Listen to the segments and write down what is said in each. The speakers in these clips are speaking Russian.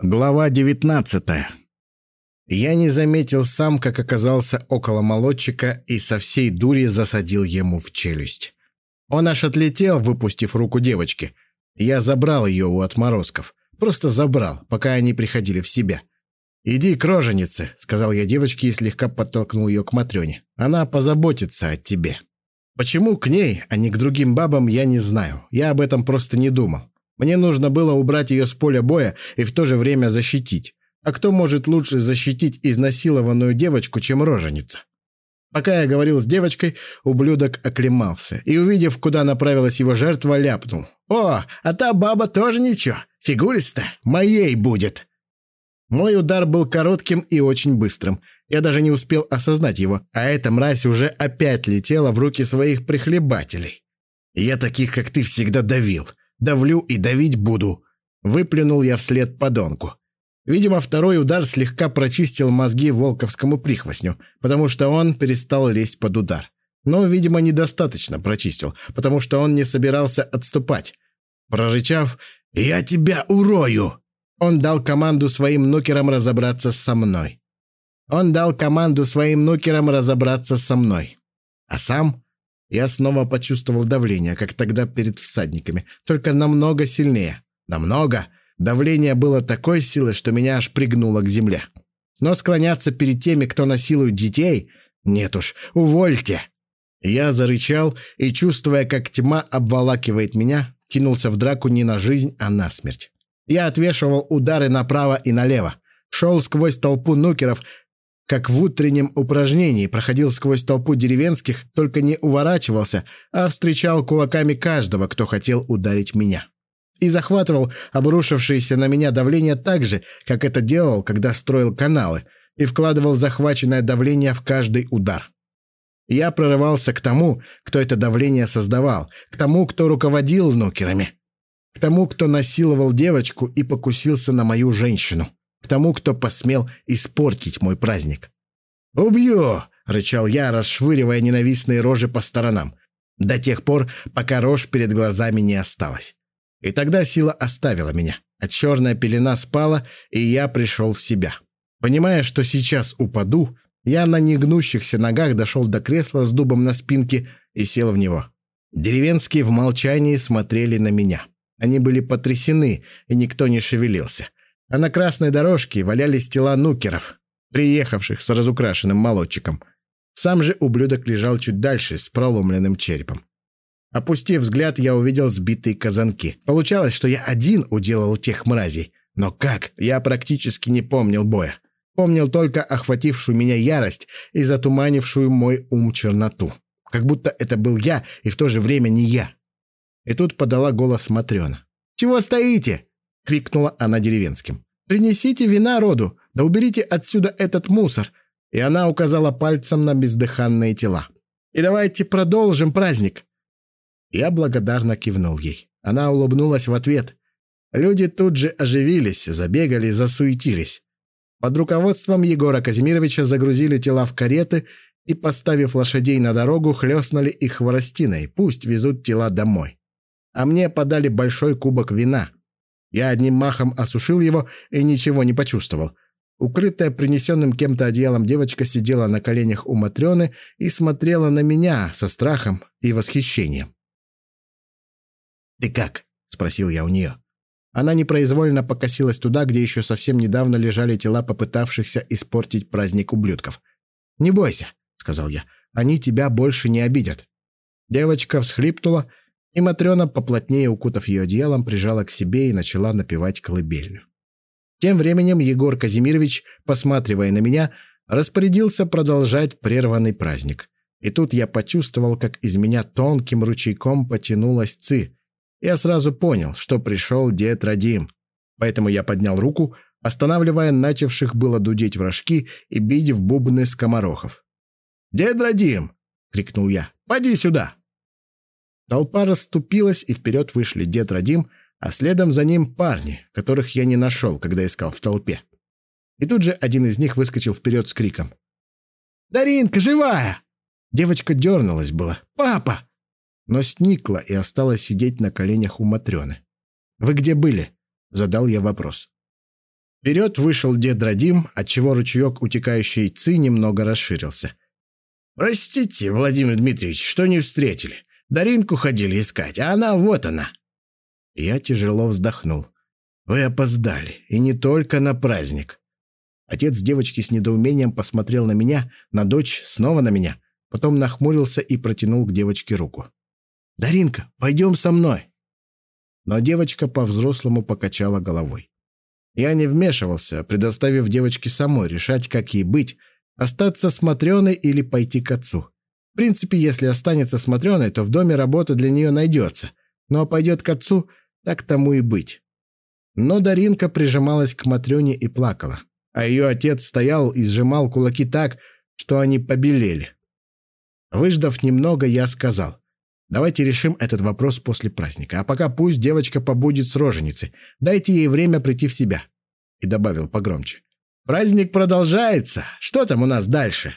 Глава 19 Я не заметил сам, как оказался около молодчика и со всей дури засадил ему в челюсть. Он аж отлетел, выпустив руку девочки. Я забрал ее у отморозков. Просто забрал, пока они приходили в себя. «Иди к роженице», — сказал я девочке и слегка подтолкнул ее к Матрёне. «Она позаботится о тебе». Почему к ней, а не к другим бабам, я не знаю. Я об этом просто не думал. Мне нужно было убрать ее с поля боя и в то же время защитить. А кто может лучше защитить изнасилованную девочку, чем роженица? Пока я говорил с девочкой, ублюдок оклемался и, увидев, куда направилась его жертва, ляпнул. «О, а та баба тоже ничего. Фигуриста моей будет». Мой удар был коротким и очень быстрым. Я даже не успел осознать его, а эта мразь уже опять летела в руки своих прихлебателей. «Я таких, как ты, всегда давил. Давлю и давить буду!» Выплюнул я вслед подонку. Видимо, второй удар слегка прочистил мозги волковскому прихвостню, потому что он перестал лезть под удар. Но, видимо, недостаточно прочистил, потому что он не собирался отступать. Прорычав «Я тебя урою!», он дал команду своим нукерам разобраться со мной. Он дал команду своим нукерам разобраться со мной. А сам я снова почувствовал давление, как тогда перед всадниками, только намного сильнее. Намного. Давление было такой силы, что меня аж пригнуло к земле. Но склоняться перед теми, кто насилует детей, нет уж, увольте. Я зарычал и, чувствуя, как тьма обволакивает меня, кинулся в драку не на жизнь, а на смерть. Я отвешивал удары направо и налево, шел сквозь толпу нукеров, как в утреннем упражнении, проходил сквозь толпу деревенских, только не уворачивался, а встречал кулаками каждого, кто хотел ударить меня. И захватывал обрушившееся на меня давление так же, как это делал, когда строил каналы, и вкладывал захваченное давление в каждый удар. Я прорывался к тому, кто это давление создавал, к тому, кто руководил нукерами, к тому, кто насиловал девочку и покусился на мою женщину к тому, кто посмел испортить мой праздник. «Убью!» — рычал я, расшвыривая ненавистные рожи по сторонам, до тех пор, пока рожь перед глазами не осталась. И тогда сила оставила меня, а черная пелена спала, и я пришел в себя. Понимая, что сейчас упаду, я на негнущихся ногах дошел до кресла с дубом на спинке и сел в него. Деревенские в молчании смотрели на меня. Они были потрясены, и никто не шевелился а на красной дорожке валялись тела нукеров, приехавших с разукрашенным молодчиком. Сам же ублюдок лежал чуть дальше с проломленным черепом. Опустив взгляд, я увидел сбитые казанки. Получалось, что я один уделал тех мразей. Но как? Я практически не помнил боя. Помнил только охватившую меня ярость и затуманившую мой ум черноту. Как будто это был я и в то же время не я. И тут подала голос Матрена. «Чего стоите? — крикнула она деревенским. «Принесите вина роду, да уберите отсюда этот мусор!» И она указала пальцем на бездыханные тела. «И давайте продолжим праздник!» Я благодарно кивнул ей. Она улыбнулась в ответ. Люди тут же оживились, забегали, засуетились. Под руководством Егора Казимировича загрузили тела в кареты и, поставив лошадей на дорогу, хлестнули их хворостиной. Пусть везут тела домой. А мне подали большой кубок вина. Я одним махом осушил его и ничего не почувствовал. Укрытая принесенным кем-то одеялом девочка сидела на коленях у Матрены и смотрела на меня со страхом и восхищением. «Ты как?» — спросил я у нее. Она непроизвольно покосилась туда, где еще совсем недавно лежали тела попытавшихся испортить праздник ублюдков. «Не бойся», — сказал я, — «они тебя больше не обидят». Девочка всхлипнула и Матрена, поплотнее укутав ее одеялом, прижала к себе и начала напевать колыбельную. Тем временем Егор Казимирович, посматривая на меня, распорядился продолжать прерванный праздник. И тут я почувствовал, как из меня тонким ручейком потянулась ци. Я сразу понял, что пришел дед Радим. Поэтому я поднял руку, останавливая начавших было дудеть вражки и бить в бубны скоморохов. «Дед Радим!» — крикнул я. «Поди сюда!» Толпа расступилась, и вперед вышли дед Радим, а следом за ним парни, которых я не нашел, когда искал в толпе. И тут же один из них выскочил вперед с криком. «Даринка живая!» Девочка дернулась была. «Папа!» Но сникла и осталась сидеть на коленях у Матрены. «Вы где были?» — задал я вопрос. Вперед вышел дед Радим, отчего ручеек утекающей ци немного расширился. «Простите, Владимир Дмитриевич, что не встретили. Даринку ходили искать, а она вот она». Я тяжело вздохнул. «Вы опоздали, и не только на праздник». Отец девочки с недоумением посмотрел на меня, на дочь, снова на меня, потом нахмурился и протянул к девочке руку. «Даринка, пойдем со мной!» Но девочка по-взрослому покачала головой. Я не вмешивался, предоставив девочке самой решать, как ей быть, остаться смотреной или пойти к отцу. Принципе, если останется смотреной, то в доме работа для нее найдется, но пойдет к отцу, так тому и быть. Но Даринка прижималась к Матрёне и плакала, а ее отец стоял и сжимал кулаки так, что они побелели. Выждав немного, я сказал, давайте решим этот вопрос после праздника, а пока пусть девочка побудет с роженицей, дайте ей время прийти в себя. И добавил погромче. Праздник продолжается. Что там у нас дальше?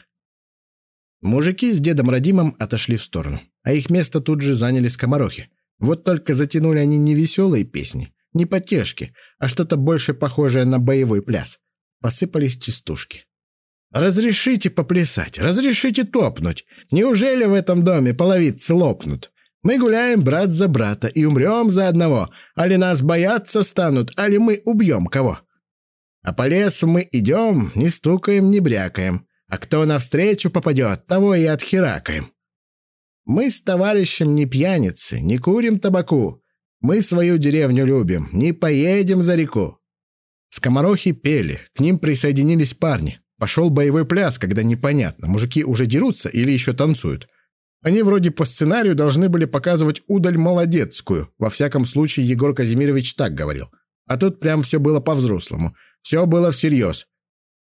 Мужики с дедом Радимом отошли в сторону, а их место тут же заняли скоморохи. Вот только затянули они не веселые песни, не потешки, а что-то больше похожее на боевой пляс. Посыпались частушки. «Разрешите поплясать, разрешите топнуть. Неужели в этом доме половицы лопнут? Мы гуляем брат за брата и умрем за одного. Али нас бояться станут, али мы убьем кого. А по лесу мы идем, не стукаем, не брякаем. А кто навстречу попадет, того и отхеракаем. Мы с товарищем не пьяницы, не курим табаку. Мы свою деревню любим, не поедем за реку. Скоморохи пели, к ним присоединились парни. Пошел боевой пляс, когда непонятно, мужики уже дерутся или еще танцуют. Они вроде по сценарию должны были показывать удаль молодецкую. Во всяком случае, Егор Казимирович так говорил. А тут прям все было по-взрослому. Все было всерьез.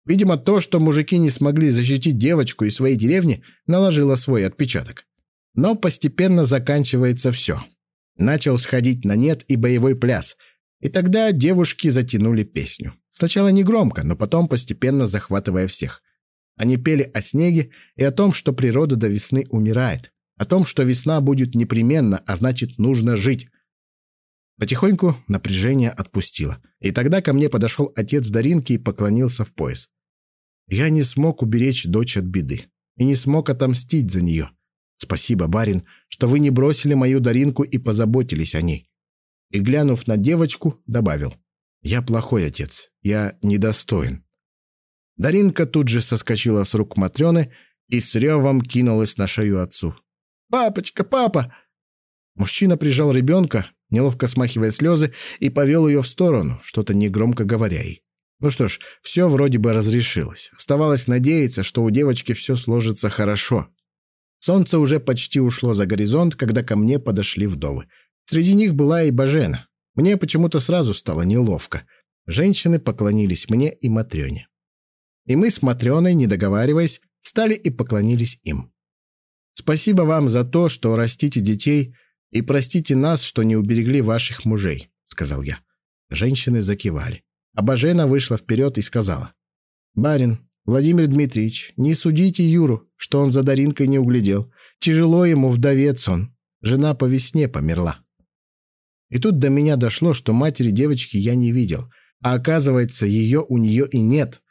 Видимо, то, что мужики не смогли защитить девочку из своей деревни, наложило свой отпечаток. Но постепенно заканчивается все. Начал сходить на нет и боевой пляс. И тогда девушки затянули песню. Сначала не громко, но потом постепенно захватывая всех. Они пели о снеге и о том, что природа до весны умирает. О том, что весна будет непременно, а значит, нужно жить. Потихоньку напряжение отпустило. И тогда ко мне подошел отец Даринки и поклонился в пояс. Я не смог уберечь дочь от беды. И не смог отомстить за нее. Спасибо, барин, что вы не бросили мою Даринку и позаботились о ней. И, глянув на девочку, добавил. Я плохой отец. Я недостоин. Даринка тут же соскочила с рук Матрены и с ревом кинулась на шею отцу. «Папочка, папа!» Мужчина прижал ребенка, неловко смахивая слезы, и повел ее в сторону, что-то негромко говоря ей. Ну что ж, все вроде бы разрешилось. Оставалось надеяться, что у девочки все сложится хорошо. Солнце уже почти ушло за горизонт, когда ко мне подошли вдовы. Среди них была и Бажена. Мне почему-то сразу стало неловко. Женщины поклонились мне и Матрёне. И мы с Матрёной, не договариваясь, встали и поклонились им. «Спасибо вам за то, что растите детей, и простите нас, что не уберегли ваших мужей», — сказал я. Женщины закивали. А Бажена вышла вперед и сказала. «Барин, Владимир Дмитриевич, не судите Юру, что он за Даринкой не углядел. Тяжело ему, вдовец он. Жена по весне померла». И тут до меня дошло, что матери девочки я не видел. А оказывается, ее у нее и нет.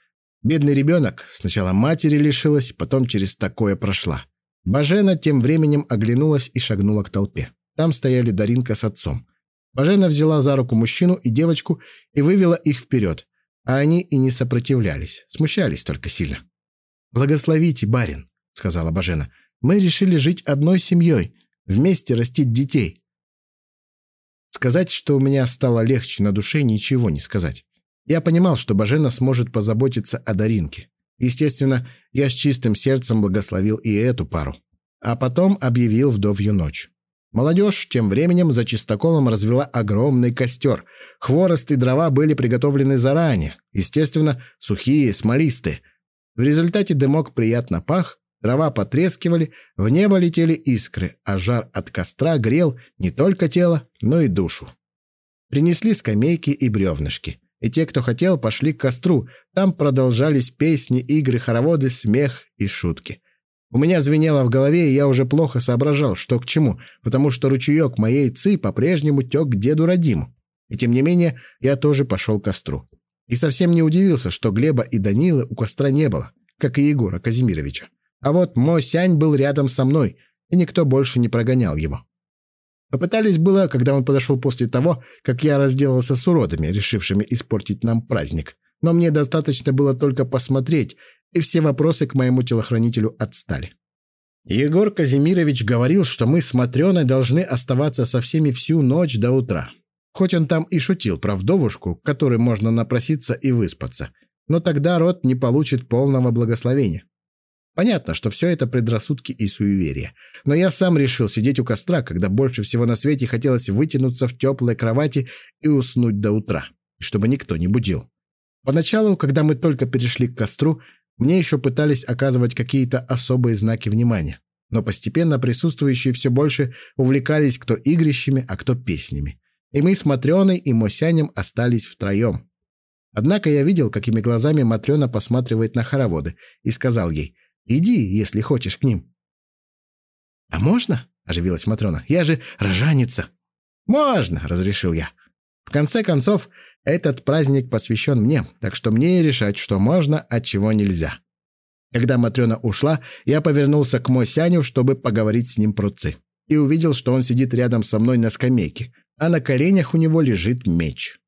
Бедный ребенок сначала матери лишилась, потом через такое прошла. Бажена тем временем оглянулась и шагнула к толпе. Там стояли Даринка с отцом. Бажена взяла за руку мужчину и девочку и вывела их вперед. А они и не сопротивлялись, смущались только сильно. «Благословите, барин», — сказала Бажена. «Мы решили жить одной семьей, вместе растить детей. Сказать, что у меня стало легче на душе, ничего не сказать. Я понимал, что Бажена сможет позаботиться о Даринке. Естественно, я с чистым сердцем благословил и эту пару. А потом объявил вдовью ночь. Молодежь тем временем за чистоколом развела огромный костер. Хворост и дрова были приготовлены заранее. Естественно, сухие, смолистые. В результате дымок приятно пах, Дрова потрескивали, в небо летели искры, а жар от костра грел не только тело, но и душу. Принесли скамейки и бревнышки. И те, кто хотел, пошли к костру. Там продолжались песни, игры, хороводы, смех и шутки. У меня звенело в голове, и я уже плохо соображал, что к чему, потому что ручеек моей ци по-прежнему тек к деду Радиму. И тем не менее, я тоже пошел к костру. И совсем не удивился, что Глеба и Данилы у костра не было, как и Егора Казимировича. А вот Мо Сянь был рядом со мной, и никто больше не прогонял его. Попытались было, когда он подошел после того, как я разделался с уродами, решившими испортить нам праздник. Но мне достаточно было только посмотреть, и все вопросы к моему телохранителю отстали. Егор Казимирович говорил, что мы с Матрёной должны оставаться со всеми всю ночь до утра. Хоть он там и шутил про вдовушку, которой можно напроситься и выспаться. Но тогда род не получит полного благословения. Понятно, что все это предрассудки и суеверия. Но я сам решил сидеть у костра, когда больше всего на свете хотелось вытянуться в теплой кровати и уснуть до утра, чтобы никто не будил. Поначалу, когда мы только перешли к костру, мне еще пытались оказывать какие-то особые знаки внимания. Но постепенно присутствующие все больше увлекались кто игрищами, а кто песнями. И мы с Матрёной и Мосянем остались втроем. Однако я видел, какими глазами Матрёна посматривает на хороводы, и сказал ей — Иди, если хочешь, к ним». «А можно?» — оживилась Матрона. «Я же рожаница». «Можно!» — разрешил я. В конце концов, этот праздник посвящен мне, так что мне решать, что можно, а чего нельзя. Когда Матрена ушла, я повернулся к Мосяню, чтобы поговорить с ним про ци, и увидел, что он сидит рядом со мной на скамейке, а на коленях у него лежит меч.